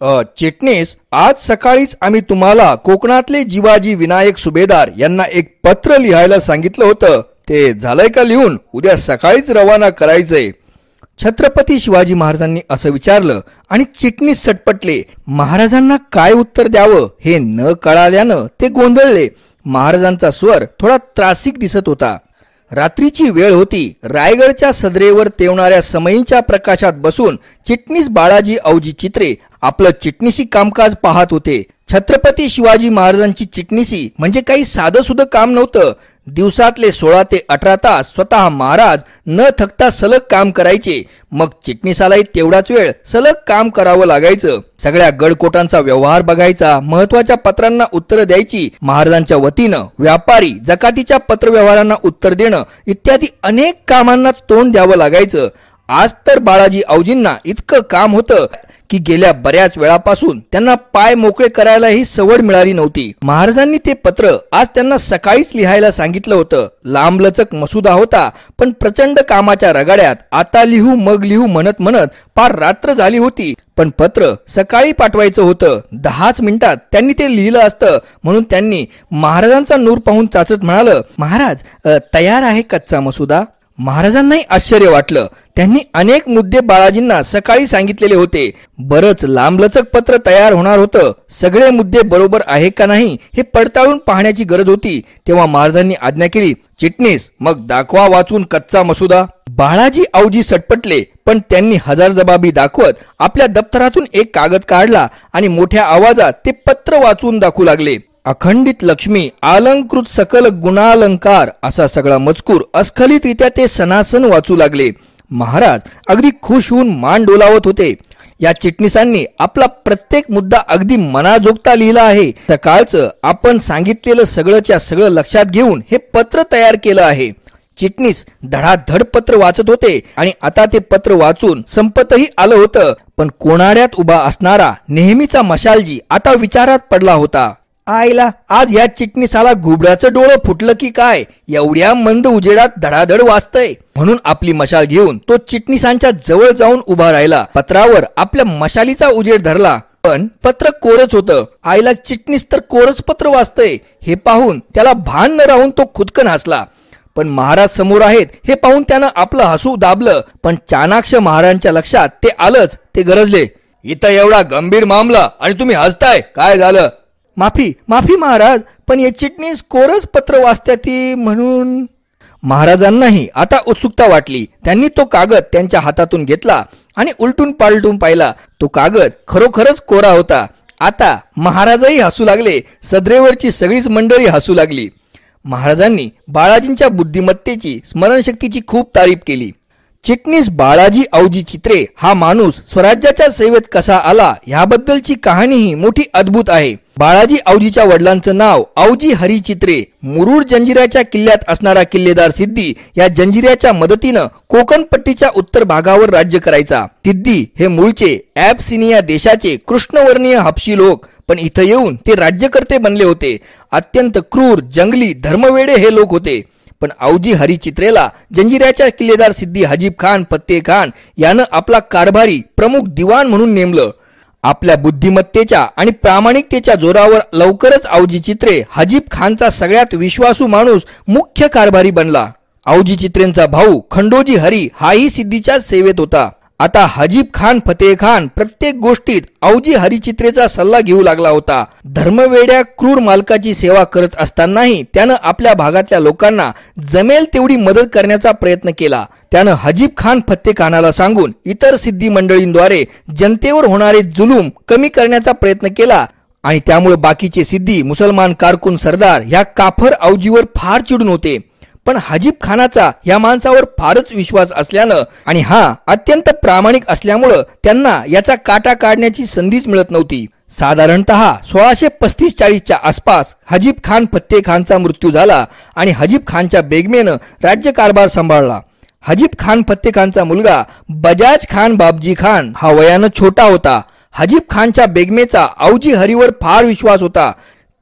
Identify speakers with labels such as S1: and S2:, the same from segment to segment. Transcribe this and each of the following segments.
S1: अ, चिटणीस आज सकाळीच आम्ही तुम्हाला कोकणातले जिवाजी विनायक सुभेदार यांना एक पत्र लिहायला सांगितलं होतं. ते झालंय का लिहून? उद्या सकाळीच रवाना करायचंय. छत्रपती शिवाजी महाराजांनी असं विचारलं आणि चिटणीस सटपटले. महाराजांना काय उत्तर द्यावं हे न कळाल्यानं ते गोंधळले. महाराजांचा स्वर थोडा त्रासिक दिसत होता. रात्रीची वेळ होती. रायगडच्या सदरेवर तेवणाऱ्या समयीच्या प्रकाशात बसून चिटणीस बाळाजी औजी चित्रे आपलं चिटणीसी कामकाज पाहत होते. छत्रपती शिवाजी महाराजांची चिटणीसी म्हणजे काही साधं सुद्धा काम नव्हतं. दिवसातले सोळा ते अठरा तास स्वतः महाराज न थकता सलग काम करायचे. मग चिटणीसालाही तेवढाच वेळ सलग काम करावं लागायचं. सगळ्या गडकोटांचा व्यवहार बघायचा महत्त्वाच्या पत्रांना उत्तर द्यायची महाराजांच्या वतीनं व्यापारी जकातीच्या पत्रव्यवहारांना उत्तर देणं इत्यादी अनेक कामांना तोंड द्यावं लागायचं. आज तर बाळाजी औजींना इतकं काम होतं की गेल्या बऱ्याच वेळापासून त्यांना पाय मोकळे करायलाही सवड मिळाली नव्हती. महाराजांनी ते पत्र आज त्यांना सकाळीच लिहायला सांगितलं होतं. लांबलचक मसुदा होता पण प्रचंड कामाच्या रगाड्यात आता लिहू मग लिहू म्हणत म्हणत पार रात्र झाली होती. पण पत्र सकाळी पाठवायचं होतं. दहाच मिनिटात त्यांनी ते लिहिलं असतं. म्हणून त्यांनी महाराजांचा नूर पाहून चाचत म्हणालं महाराज तयार आहे कच्चा मसुदा? महाराजांनाही आश्चर्य वाटलं. त्यांनी अनेक मुद्दे बाळाजींना सकाळी सांगितलेले होते. बरंच लांबलचक पत्र तयार होणार होतं. सगळे मुद्दे बरोबर आहे का नाही हे पडताळून पाहण्याची गरज होती. तेव्हा महाराजांनी आज्ञा केली चिटणीस मग दाखवा वाचून कच्चा मसुदा. बाळाजी औजी सटपटले पण त्यांनी हजार जबाबी दाखवत आपल्या दप्तरातून एक कागद काढला आणि मोठ्या आवाजात ते पत्र वाचून दाखवू लागले. अखंडित लक्ष्मी अलंकृत सकल गुणालंकार असा सगळा मजकूर अस्खलितरित्या ते सनासन वाचू लागले. महाराज अगदी खुश होऊन मान डोलावत होते. या चिटणीसांनी आपला प्रत्येक मुद्दा अगदी मनाजोगता लिहिला आहे. सकाळचं आपण सांगितलेलं सगळंच्या सगळं लक्षात घेऊन हे पत्र तयार केलं आहे. चिटणीस धडाधड पत्र वाचत होते आणि आता ते पत्र वाचून संपतही आलं होतं. पण कोणाड्यात उभा असणारा नेहमीचा मशालजी आता विचारात पडला होता. आईला आज या चिटणीसाला घुबडाचं डोळं फुटलं की काय? एवढ्या मंद उजेडात धडाधड वाचतय म्हणून आपली मशाल घेऊन तो चिटणीसांच्या जवळ जाऊन उभा राहिला. पत्रावर आपल्या मशालीचा उजेड धरला. पण पत्र कोरच होतं. आईला चिटणीस तर कोरच पत्र वाचतय हे पाहून त्याला भान न राहून तो खुदकन हसला. पण महाराज समोर आहेत हे पाहून त्यानं आपलं हसू दाबलं. पण चाणाक्ष महाराजांच्या लक्षात ते आलंच ते गरजले. इथं एवढा गंभीर मामला आणि तुम्ही हसताय. काय झालं? माफी माफी महाराज पण या चिटणीस कोरच पत्र वाचत्या ती म्हणून. महाराजांनाही आता उत्सुकता वाटली. त्यांनी तो कागद त्यांच्या हातातून घेतला आणि उलटून पालटून पाहिला. तो कागद खरोखरच कोरा होता. आता महाराजही हसू लागले. सदरेवरची सगळीच मंडळी हसू लागली. महाराजांनी बाळाजींच्या बुद्धिमत्तेची स्मरणशक्तीची खूप तारीफ केली. चिटणीस बाळाजी औजी चित्रे हा माणूस स्वराज्याच्या सेवेत कसा आला ह्याबद्दलची कहाणीही मोठी अद्भुत आहे. बाळाजी औजीच्या वडिलांचं नाव औजी हरी चित्रे. मुरुड जंजिऱ्याच्या किल्ल्यात असणारा किल्लेदार सिद्धी या जंजिऱ्याच्या मदतीनं कोकणपट्टीच्या उत्तर भागावर राज्य करायचा. सिद्धी हे मूळचे ऍबसिनिया देशाचे कृष्णवर्णीय हापशी लोक पण इथं येऊन ते राज्यकर्ते बनले होते. अत्यंत क्रूर जंगली धर्मवेडे हे लोक होते. पण औजी हरी चित्रेला जंजिऱ्याच्या किल्लेदार सिद्धी हजीब खान फत्ते खान यानं आपला कारभारी प्रमुख दिवाण म्हणून नेमलं. आपल्या बुद्धिमत्तेच्या आणि प्रामाणिकतेच्या जोरावर लवकरच औजी चित्रे हजीब खानचा सगळ्यात विश्वासू माणूस मुख्य कारभारी बनला. औजी चित्रेंचा भाऊ खंडोजी हरी हाही सिद्धीच्या सेवेत होता. आता हजीब खान फतेह खान प्रत्येक गोष्टीत औजी हरिचित्रेचा सल्ला घेऊ लागला होता. धर्मवेड्या क्रूर मालकाची सेवा करत असतानाही त्यानं आपल्या भागातल्या लोकांना जमेल तेवढी मदत करण्याचा प्रयत्न केला. त्यानं हजीब खान फत्ते खानाला सांगून इतर सिद्धी मंडळींद्वारे जनतेवर होणारे जुलूम कमी करण्याचा प्रयत्न केला आणि त्यामुळे बाकीचे सिद्धी मुसलमान कारकून सरदार ह्या काफर औजीवर फार चिडून होते. पण हजीब खानाचा या माणसावर फारच विश्वास असल्यानं आणि हा अत्यंत प्रामाणिक असल्यामुळं त्यांना याचा काटा काढण्याची संधीच मिळत नव्हती. साधारणत सोळाशे पस्तीस चाळीसच्या आसपास हजीब खान फत्ते खानचा मृत्यू झाला आणि हजीब खानच्या बेगमेनं राज्यकारभार सांभाळला. हजीब खान फत्ते खानचा मुलगा बजाज खान बाबजी खान हा वयानं छोटा होता. हजीब खानच्या बेगमेचा औजी हरीवर फार विश्वास होता.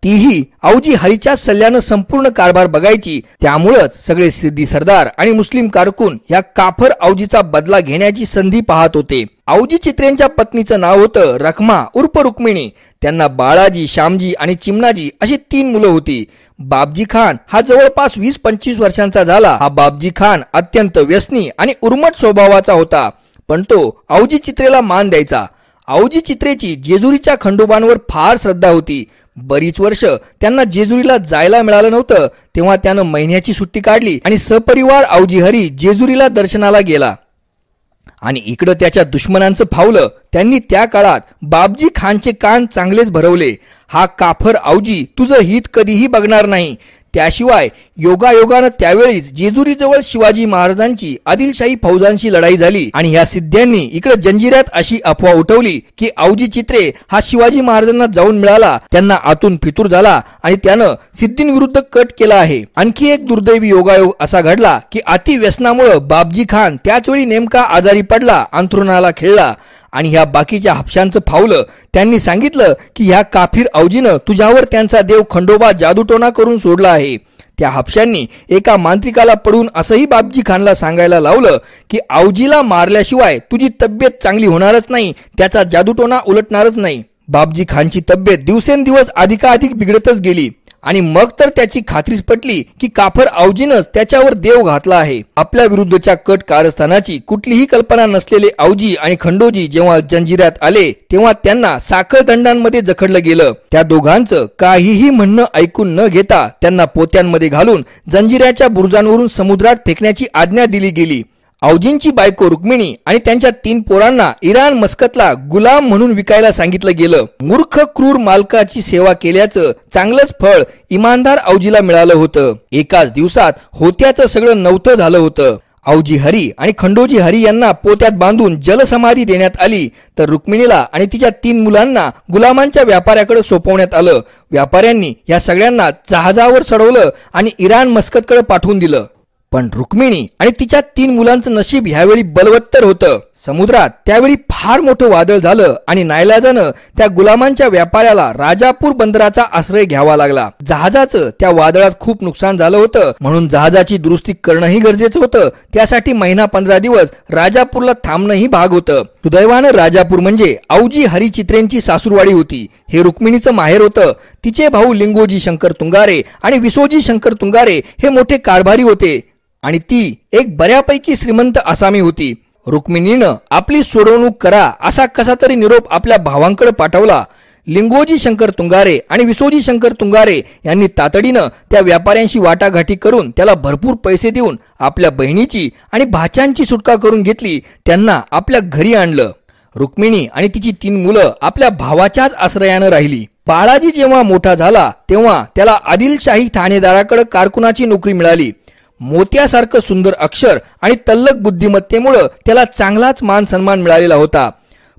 S1: तीही औजी हरीच्या सल्ल्यानं संपूर्ण कारभार बघायची. त्यामुळंच सगळे सिद्धी सरदार आणि मुस्लिम कारकून या काफर औजीचा बदला घेण्याची संधी पाहत होते. औजी चित्रेंच्या पत्नीचं नाव होतं रखमा उर्फ रुक्मिणी. त्यांना बाळाजी श्यामजी आणि चिमणाजी अशी तीन मुलं होती. बाबजी खान हा जवळपास वीस पंचवीस वर्षांचा झाला. हा बाबजी खान अत्यंत व्यसनी आणि उर्मट स्वभावाचा होता. पण तो औजी चित्रेला मान द्यायचा. औजी चित्रेची जेजुरीच्या खंडोबांवर फार श्रद्धा होती. बरीच वर्ष त्यांना जेजुरीला जायला मिळालं नव्हतं तेव्हा त्यानं महिन्याची सुट्टी काढली आणि सपरिवार औजी हरी जेजुरीला दर्शनाला गेला. आणि इकडं त्याच्या दुश्मनांचं फावलं त्यांनी त्या काळात बाबजी खानचे कान चांगलेच भरवले. हा काफर आवजी तुझं हित कधीही बघणार नाही. त्याशिवाय योगायोगानं त्यावेळीच जेजुरीजवळ शिवाजी महाराजांची आदिलशाही फौजांशी लढाई झाली आणि ह्या सिद्ध्यांनी इकडे जंजिऱ्यात अशी अफवा उठवली की औजी चित्रे हा शिवाजी महाराजांना जाऊन मिळाला त्यांना आतून फितूर झाला आणि त्यानं सिद्धींविरुद्ध कट केला आहे. आणखी एक दुर्दैवी योगायोग असा घडला की अति व्यसनामुळं बाबजी खान त्याच वेळी नेमका आजारी पडला अंथरुणाला खेळला आणि ह्या बाकीच्या हापशांचं फावलं त्यांनी सांगितलं की ह्या काफीर औजीनं तुझ्यावर त्यांचा देव खंडोबा जादूटोना करून सोडला आहे. त्या हापशांनी एका मांत्रिकाला पडून असंही बाबजी खानला सांगायला लावलं की औजीला मारल्याशिवाय तुझी तब्येत चांगली होणारच नाही त्याचा जादूटोना उलटणारच नाही. बाबजी खानची तब्येत दिवसेंदिवस अधिकाधिक बिघडतच गेली. आणि मग तर त्याची खात्रीच पटली की काफर औजीनच त्याच्यावर देव घातला आहे. आपल्या विरुद्धच्या कट कारस्थानाची कुठलीही कल्पना नसलेले औजी आणि खंडोजी जेव्हा जंजिरात आले तेव्हा त्यांना साखळ दंडांमध्ये जखडलं गेलं. त्या दोघांचं काहीही म्हणणं ऐकून न घेता त्यांना पोत्यांमध्ये घालून जंजिऱ्याच्या बुरुजांवरून समुद्रात फेकण्याची आज्ञा दिली गेली. औजींची बायको रुक्मिणी आणि त्यांच्या तीन पोरांना इराण मस्कतला गुलाम म्हणून विकायला सांगितलं गेलं. मूर्ख क्रूर मालकाची सेवा केल्याचं चांगलंच फळ इमानदार औजीला मिळालं होतं. एकाच दिवसात होत्याचं सगळं नव्हतं झालं होतं. औजी हरी आणि खंडोजी हरी यांना पोत्यात बांधून जलसमाधी देण्यात आली. तर रुक्मिणीला आणि तिच्या तीन मुलांना गुलामांच्या व्यापाऱ्याकडे सोपवण्यात आलं. व्यापाऱ्यांनी या सगळ्यांना जहाजावर चढवलं आणि इराण मस्कतकडे पाठवून दिलं. पण रुक्मिणी आणि तिच्या तीन मुलांचं नशीब ह्यावेळी बलवत्तर होतं. समुद्रात त्यावेळी फार मोठं वादळ झालं आणि नायलाजानं त्या गुलामांच्या व्यापाऱ्याला राजापूर बंदराचा आश्रय घ्यावा लागला. जहाजाचं त्या वादळात खूप नुकसान झालं होतं. म्हणून जहाजाची दुरुस्ती करणंही गरजेचं होतं. त्यासाठी महिना पंधरा दिवस राजापूरला थांबणंही भाग होतं. सुदैवानं राजापूर म्हणजे औजी हरिचित्रेंची सासूरवाडी होती. हे रुक्मिणीचं माहेर होतं. तिचे भाऊ लिंगोजी शंकर तुंगारे आणि विसोजी शंकर तुंगारे हे मोठे कारभारी होते. आणि ती एक बऱ्यापैकी श्रीमंत आसामी होती. रुक्मिणीनं आपली सोडवणूक करा असा कसा तरी निरोप आपल्या भावांकडे पाठवला. लिंगोजी शंकर तुंगारे आणि विसोजी शंकर तुंगारे यांनी तातडीनं त्या व्यापाऱ्यांशी वाटाघाटी करून त्याला भरपूर पैसे देऊन आपल्या बहिणीची आणि भाच्यांची सुटका करून घेतली. त्यांना आपल्या घरी आणलं. रुक्मिणी आणि तिची तीन मुलं आपल्या भावाच्याच आश्रयानं राहिली. बाळाजी जेव्हा मोठा झाला तेव्हा त्याला आदिलशाही ठाणेदाराकडे कारकुनाची नोकरी मिळाली. मोत्यासारखं सुंदर अक्षर आणि तल्लक बुद्धिमत्तेमुळं त्याला चांगलाच मान सन्मान मिळालेला होता.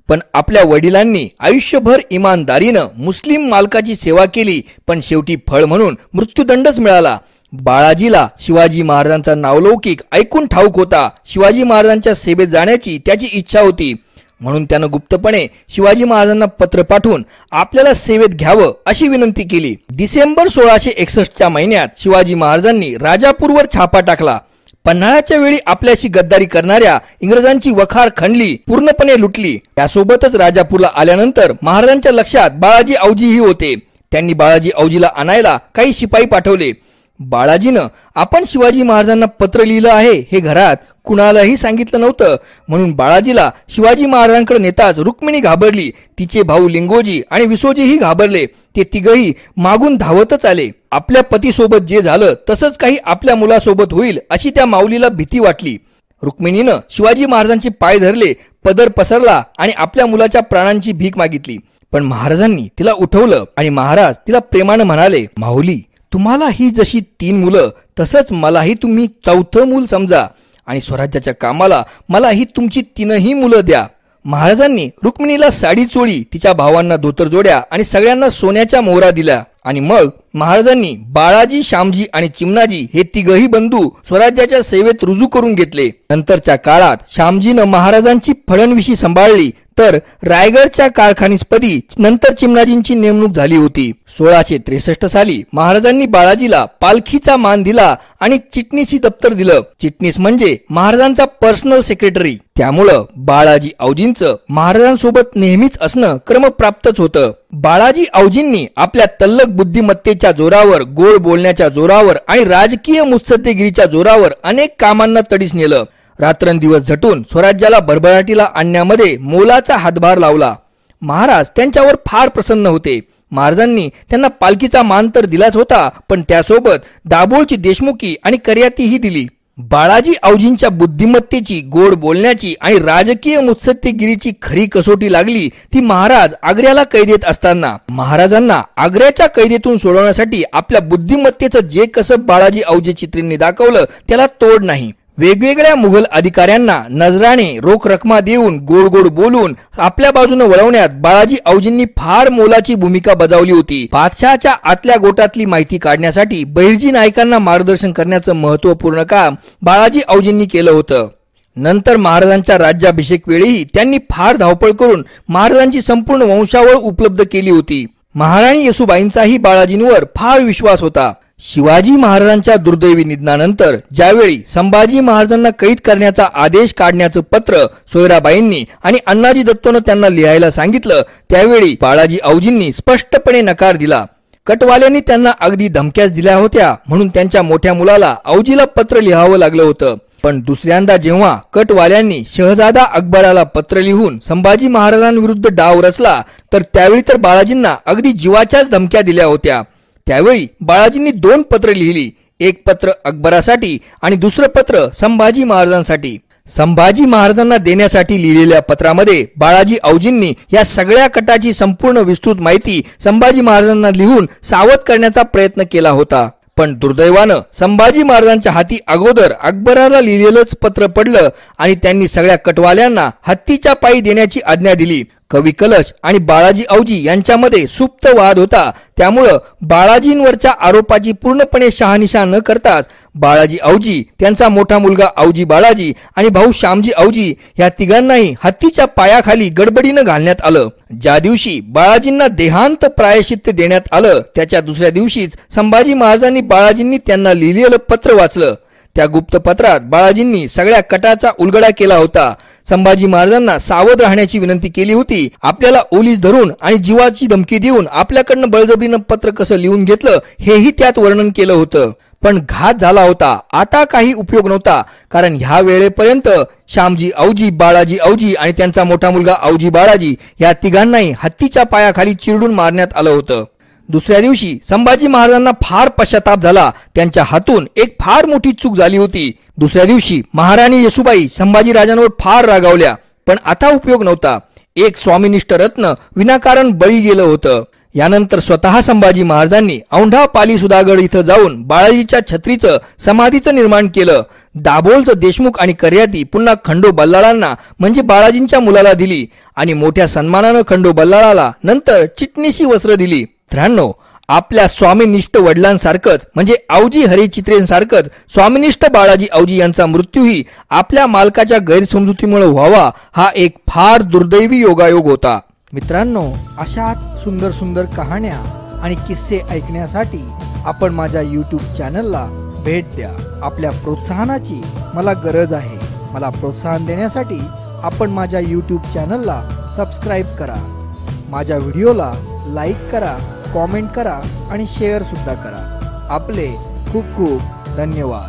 S1: पण आपल्या वडिलांनी आयुष्यभर इमानदारीनं मुस्लिम मालकाची सेवा केली पण शेवटी फळ म्हणून मृत्यूदंडच मिळाला. बाळाजीला शिवाजी महाराजांचा नावलौकिक ऐकून ठाऊक होता. शिवाजी महाराजांच्या सेवेत जाण्याची त्याची इच्छा होती. म्हणून त्यानं गुप्तपणे शिवाजी महाराजांना पत्र पाठवून आपल्याला सेवेत घ्यावं अशी विनंती केली. डिसेंबर सोळाशे एकसष्टच्या महिन्यात शिवाजी महाराजांनी राजापूरवर छापा टाकला. पन्हाळ्याच्या वेळी आपल्याशी गद्दारी करणाऱ्या इंग्रजांची वखार खंडली पूर्णपणे लुटली. त्यासोबतच राजापूरला आल्यानंतर महाराजांच्या लक्षात बाळाजी औजीही होते. त्यांनी बाळाजी औजीला आणायला काही शिपाई पाठवले. बाळाजीनं आपण शिवाजी महाराजांना पत्र लिहिलं आहे हे घरात कुणालाही सांगितलं नव्हतं. म्हणून बाळाजीला शिवाजी महाराजांकडे नेताच रुक्मिणी घाबरली. तिचे भाऊ लिंगोजी आणि विसोजीही घाबरले. ते तिघही मागून धावतच आले. आपल्या पतीसोबत जे झालं तसंच काही आपल्या मुलासोबत होईल अशी त्या माऊलीला भीती वाटली. रुक्मिणीनं शिवाजी महाराजांचे पाय धरले पदर पसरला आणि आपल्या मुलाच्या प्राणांची भीक मागितली. पण महाराजांनी तिला उठवलं आणि महाराज तिला प्रेमानं म्हणाले माऊली तुम्हाला ही जशी तीन मुलं तसंच मलाही तुम्ही चौथं मूल समजा. आणि स्वराज्याच्या कामाला मला ही तुमची तीनही मुलं द्या. महाराजांनी रुक्मिणीला साडी चोळी तिच्या भावांना धोतर जोड्या आणि सगळ्यांना सोन्याच्या मोहरा दिल्या. आणि मग महाराजांनी बाळाजी श्यामजी आणि चिमणाजी हे तिघही बंधू स्वराज्याच्या सेवेत रुजू करून घेतले. नंतरच्या काळात श्यामजीनं महाराजांची फडणविशी सांभाळली. तर रायगडच्या कारखानीसपदी नंतर चिमणाजींची नेमणूक झाली होती. सोळाशे त्रेसष्ट साली महाराजांनी बाळाजीला पालखीचा मान दिला आणि चिटणीसी दप्तर दिलं. चिटणीस म्हणजे महाराजांचा पर्सनल सेक्रेटरी त्यामुळं बाळाजी औजींचं महाराजांसोबत नेहमीच असणं क्रमप्राप्तच होतं. बाळाजी औजींनी आपल्या तल्लक बुद्धिमत्तेच्या जोरावर गोड बोलण्याच्या जोरावर आणि राजकीय मुत्सद्देगिरीच्या जोरावर अनेक कामांना तडीस नेलं. रात्रंदिवस झटून स्वराज्याला भरभराटीला आणण्यामध्ये मोलाचा हातभार लावला. महाराज त्यांच्यावर फार प्रसन्न होते. महाराजांनी त्यांना पालखीचा मान तर दिलाच होता पण त्यासोबत दाभोळची देशमुखी आणि कर्यातीही दिली. बाळाजी औजींच्या बुद्धिमत्तेची गोड बोलण्याची आणि राजकीय मुत्सद्देगिरीची खरी कसोटी लागली ती महाराज आग्र्याला कैदेत असताना. महाराजांना आग्र्याच्या कैदेतून सोडवण्यासाठी आपल्या बुद्धिमत्तेचं जे कसं बाळाजी औजी चित्रींनी दाखवलं त्याला तोड नाही. वेगवेगळ्या मुघल अधिकाऱ्यांना नजराने रोख रकमा देऊन गोड गोड बोलून आपल्या बाजूने वळवण्यात बाळाजी औजींनी फार मोलाची भूमिका बजावली होती. बादशहाच्या आतल्या गोटातली माहिती काढण्यासाठी बहिर्जी नायकांना मार्गदर्शन करण्याचं महत्त्वपूर्ण काम बाळाजी औजींनी केलं होतं. नंतर महाराजांच्या राज्याभिषेक वेळीही त्यांनी फार धावपळ करून महाराजांची संपूर्ण वंशावळ उपलब्ध केली होती. महाराणी येसुबाईंचाही बाळाजींवर फार विश्वास होता. शिवाजी महाराजांच्या दुर्दैवी निधनानंतर ज्यावेळी संभाजी महाराजांना कैद करण्याचा आदेश काढण्याचं पत्र सोयराबाईंनी आणि अण्णाजी दत्तोनं त्यांना लिहायला सांगितलं त्यावेळी बाळाजी औजींनी स्पष्टपणे नकार दिला. कटवाल्यांनी त्यांना अगदी धमक्याच दिल्या होत्या म्हणून त्यांच्या मोठ्या मुलाला औजीला पत्र लिहावं लागलं होतं. पण दुसऱ्यांदा जेव्हा कटवाल्यांनी शहजादा अकबराला पत्र लिहून संभाजी महाराजांविरुद्ध डाव रचला तर त्यावेळी तर बाळाजींना अगदी जीवाच्याच धमक्या दिल्या होत्या. त्यावेळी बाळाजींनी दोन पत्र लिहिली. एक पत्र अकबरासाठी आणि दुसरं पत्र संभाजी महाराजांसाठी. संभाजी महाराजांना देण्यासाठी लिहिलेल्या पत्रामध्ये बाळाजी औजींनी या सगळ्या कटाची संपूर्ण विस्तृत माहिती संभाजी महाराजांना लिहून सावध करण्याचा प्रयत्न केला होता. पण दुर्दैवानं संभाजी महाराजांच्या हाती अगोदर अकबराला लिहिलेलंच पत्र पडलं आणि त्यांनी सगळ्या कटवाल्यांना हत्तीच्या पायी देण्याची आज्ञा दिली. कवी कलश आणि बाळाजी औजी यांच्यामध्ये सुप्त वाद होता. त्यामुळं बाळाजींवरच्या आरोपाची पूर्णपणे शहानिशा न करताच बाळाजी औजी त्यांचा मोठा मुलगा औजी बाळाजी आणि भाऊ श्यामजी औजी या तिघांनाही हत्तीच्या पायाखाली गडबडीनं घालण्यात आलं. ज्या दिवशी बाळाजींना देहांत प्रायश्चित्य देण्यात आलं त्याच्या दुसऱ्या दिवशीच संभाजी महाराजांनी बाळाजींनी त्यांना लिहिलेलं पत्र वाचलं. त्या गुप्त पत्रात बाळाजींनी सगळ्या कटाचा उलगडा केला होता. संभाजी महाराजांना सावध राहण्याची विनंती केली होती. आपल्याला ओलीस धरून आणि जीवाची धमकी देऊन आपल्याकडनं बळजबरीनं पत्र कसं लिहून घेतलं हेही त्यात वर्णन केलं होतं. पण घात झाला होता. आता काही उपयोग नव्हता. कारण ह्या वेळेपर्यंत श्यामजी औजी बाळाजी औजी आणि त्यांचा मोठा मुलगा औजी बाळाजी या तिघांनाही हत्तीच्या पायाखाली चिरडून मारण्यात आलं होतं. दुसऱ्या दिवशी संभाजी महाराजांना फार पश्चाताप झाला. त्यांच्या हातून एक फार मोठी चूक झाली होती. दुसऱ्या दिवशी महाराणी येसुबाई संभाजी राजांवर फार रागावल्या पण आता उपयोग नव्हता. एक स्वामीनिष्ठ रत्न विनाकारण बळी गेलं होतं. यानंतर स्वतः संभाजी महाराजांनी औंढा पाली सुधागड इथं जाऊन बाळाजीच्या छत्रीचं समाधीचं निर्माण केलं. दाभोलचं देशमुख आणि कर्याती पुन्हा खंडो बल्लाळांना म्हणजे बाळाजींच्या मुलाला दिली आणि मोठ्या सन्मानानं खंडो बल्लाळाला नंतर चिटणीशी वस्त्र दिली. मित्रांनो आपल्या स्वामीनिष्ठ वडिलांसारखंच म्हणजे आवजी हरिचित्रेंसारखंच स्वामीनिष्ठ बाळाजी आवजी यांचा मृत्यूही आपल्या मालकाच्या गैरसमजुतीमुळे व्हावा हा एक फार दुर्दैवी योगायोग होता. मित्रांनो अशाच सुंदर सुंदर कहाण्या आणि किस्से ऐकण्यासाठी आपण माझ्या यूट्यूब चॅनलला भेट द्या. आपल्या प्रोत्साहनाची मला गरज आहे. मला प्रोत्साहन देण्यासाठी आपण माझ्या यूट्यूब चॅनलला सबस्क्राईब करा. माझ्या व्हिडिओला लाईक करा. कॉमेंट करा आणि शेअरसुद्धा करा. आपले खूप खूप धन्यवाद.